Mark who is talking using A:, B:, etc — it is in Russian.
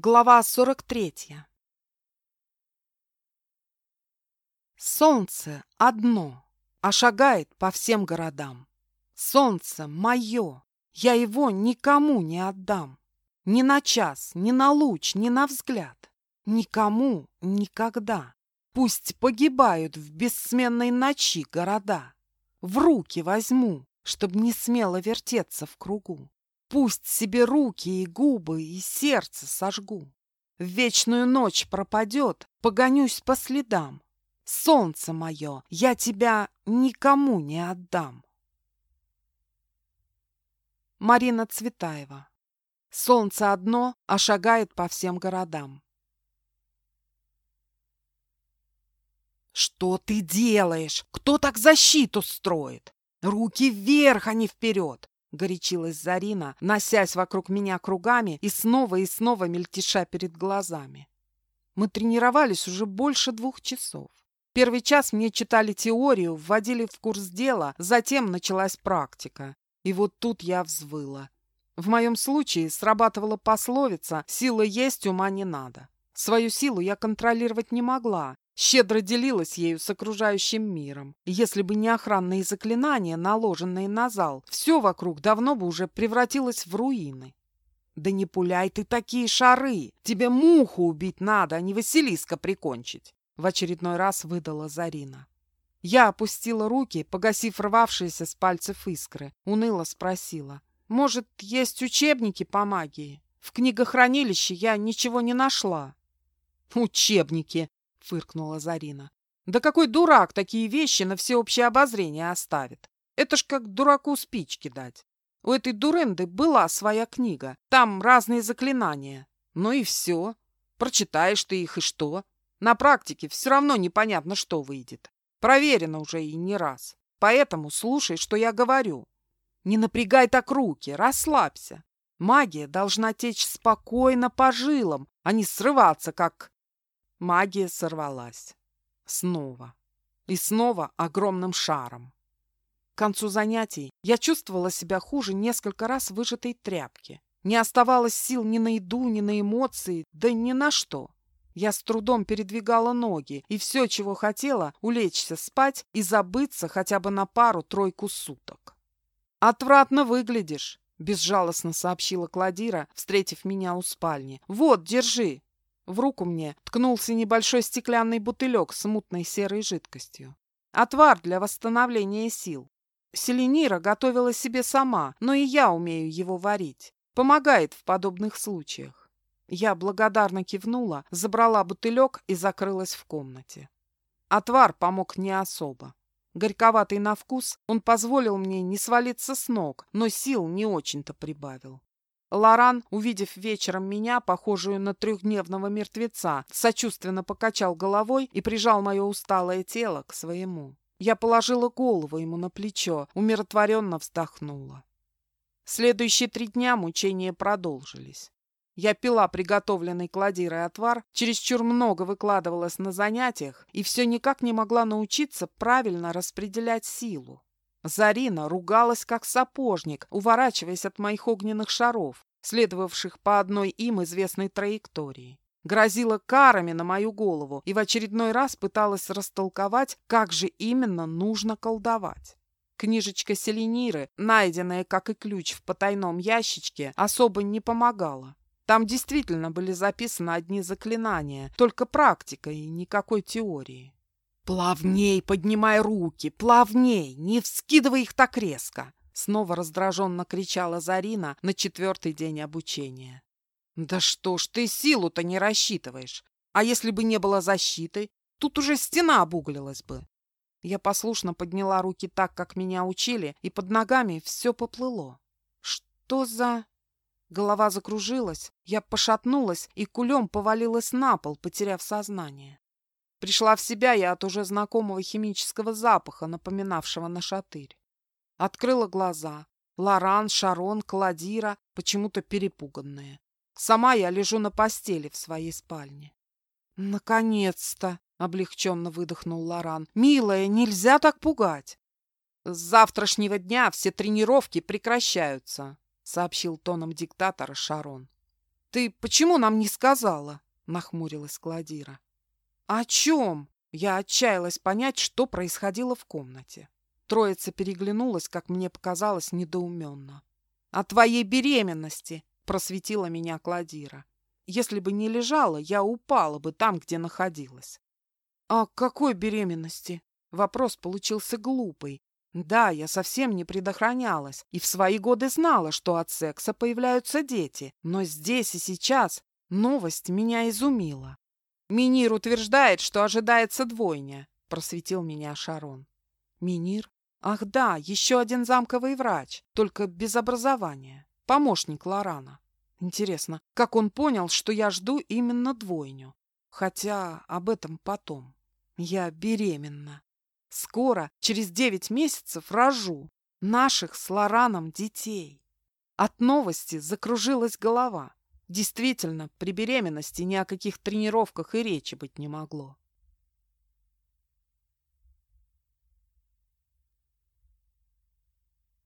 A: Глава 43 Солнце одно, а шагает по всем городам. Солнце мое, я его никому не отдам. Ни на час, ни на луч, ни на взгляд. Никому никогда. Пусть погибают в бессменной ночи города. В руки возьму, чтоб не смело вертеться в кругу. Пусть себе руки и губы и сердце сожгу. В вечную ночь пропадет, погонюсь по следам. Солнце мое, я тебя никому не отдам. Марина Цветаева. Солнце одно, а шагает по всем городам. Что ты делаешь? Кто так защиту строит? Руки вверх, а не вперед. — горячилась Зарина, носясь вокруг меня кругами и снова и снова мельтеша перед глазами. Мы тренировались уже больше двух часов. Первый час мне читали теорию, вводили в курс дела, затем началась практика. И вот тут я взвыла. В моем случае срабатывала пословица «сила есть, ума не надо». Свою силу я контролировать не могла, щедро делилась ею с окружающим миром. Если бы не охранные заклинания, наложенные на зал, все вокруг давно бы уже превратилось в руины. «Да не пуляй ты такие шары! Тебе муху убить надо, а не Василиска прикончить!» В очередной раз выдала Зарина. Я опустила руки, погасив рвавшиеся с пальцев искры. Уныло спросила. «Может, есть учебники по магии? В книгохранилище я ничего не нашла». «Учебники!» Фыркнула Зарина. Да какой дурак такие вещи на всеобщее обозрение оставит? Это ж как дураку спички дать. У этой дуренды была своя книга. Там разные заклинания. Ну и все. Прочитаешь ты их и что? На практике все равно непонятно, что выйдет. Проверено уже и не раз. Поэтому слушай, что я говорю. Не напрягай так руки, расслабься. Магия должна течь спокойно по жилам, а не срываться, как Магия сорвалась. Снова. И снова огромным шаром. К концу занятий я чувствовала себя хуже несколько раз выжатой тряпки. Не оставалось сил ни на еду, ни на эмоции, да ни на что. Я с трудом передвигала ноги, и все, чего хотела, улечься спать и забыться хотя бы на пару-тройку суток. «Отвратно выглядишь», — безжалостно сообщила Кладира, встретив меня у спальни. «Вот, держи, в руку мне ткнулся небольшой стеклянный бутылек с мутной серой жидкостью. Отвар для восстановления сил. Селенира готовила себе сама, но и я умею его варить. Помогает в подобных случаях. Я благодарно кивнула, забрала бутылек и закрылась в комнате. Отвар помог не особо. Горьковатый на вкус, он позволил мне не свалиться с ног, но сил не очень-то прибавил. Лоран, увидев вечером меня, похожую на трехдневного мертвеца, сочувственно покачал головой и прижал мое усталое тело к своему. Я положила голову ему на плечо, умиротворенно вздохнула. Следующие три дня мучения продолжились. Я пила приготовленный кладирой отвар, чересчур много выкладывалась на занятиях и все никак не могла научиться правильно распределять силу. Зарина ругалась как сапожник, уворачиваясь от моих огненных шаров, следовавших по одной им известной траектории. Грозила карами на мою голову и в очередной раз пыталась растолковать, как же именно нужно колдовать. Книжечка Селениры, найденная, как и ключ, в потайном ящичке, особо не помогала. Там действительно были записаны одни заклинания, только практика и никакой теории. «Плавней поднимай руки, плавней, не вскидывай их так резко!» Снова раздраженно кричала Зарина на четвертый день обучения. «Да что ж ты силу-то не рассчитываешь? А если бы не было защиты, тут уже стена обуглилась бы!» Я послушно подняла руки так, как меня учили, и под ногами все поплыло. «Что за...» Голова закружилась, я пошатнулась и кулем повалилась на пол, потеряв сознание. Пришла в себя я от уже знакомого химического запаха, напоминавшего на шатырь. Открыла глаза. Лоран, Шарон, Кладира, почему-то перепуганные. Сама я лежу на постели в своей спальне. «Наконец-то!» — облегченно выдохнул Лоран. «Милая, нельзя так пугать!» «С завтрашнего дня все тренировки прекращаются», — сообщил тоном диктатора Шарон. Ты почему нам не сказала? Нахмурилась Кладира. О чем? Я отчаялась понять, что происходило в комнате. Троица переглянулась, как мне показалось, недоуменно. «О твоей беременности!» — просветила меня Кладира. «Если бы не лежала, я упала бы там, где находилась». «А какой беременности?» Вопрос получился глупый. Да, я совсем не предохранялась и в свои годы знала, что от секса появляются дети, но здесь и сейчас новость меня изумила. «Минир утверждает, что ожидается двойня», — просветил меня Шарон. «Минир? Ах да, еще один замковый врач, только без образования. Помощник Лорана. Интересно, как он понял, что я жду именно двойню? Хотя об этом потом. Я беременна. Скоро, через девять месяцев, рожу наших с Лораном детей. От новости закружилась голова. Действительно, при беременности ни о каких тренировках и речи быть не могло.